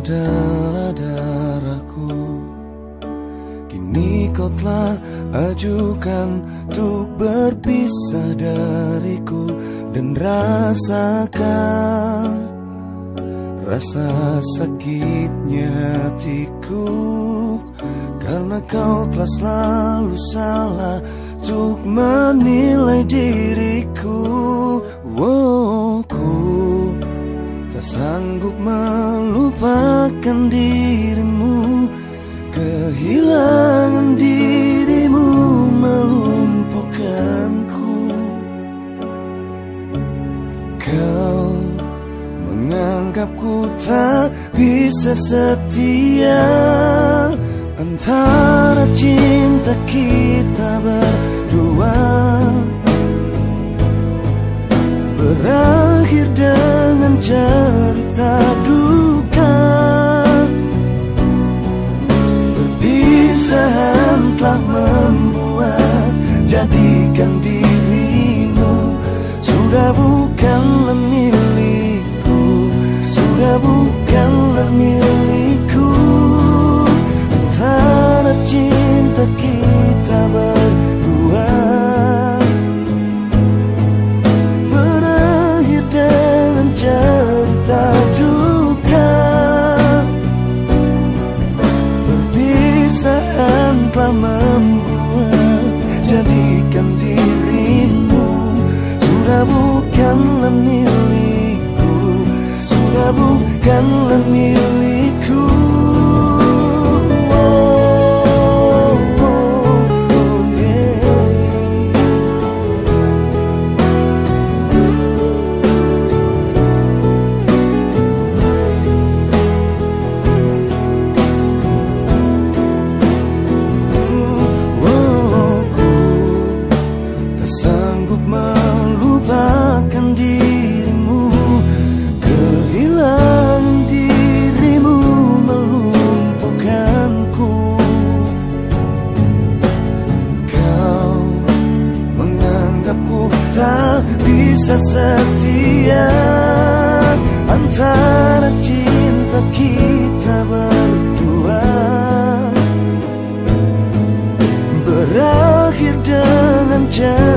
adalah darahku. Kini kau telah ajukan Untuk berpisah dariku Dan rasakan Rasa sakitnya hatiku. Karena kau telah selalu salah Untuk menilai diriku. Wow, ku tak sanggup melupakan dirimu Kehilangan dirimu melumpuhkanku. Kau menganggapku tak bisa setia. Antara cinta kita berdua Berakhir dengan cerita telah membuat Jadikan dirimu Sudah bukanlah milikku Sudah bukanlah milikku. Antara cinta kita berdua Berakhir dengan cerita duka. Perpisahan telah milikku. Sudah bukanlah milikku bisa setia Antara cinta kita berdua. Berakhir dengan cerita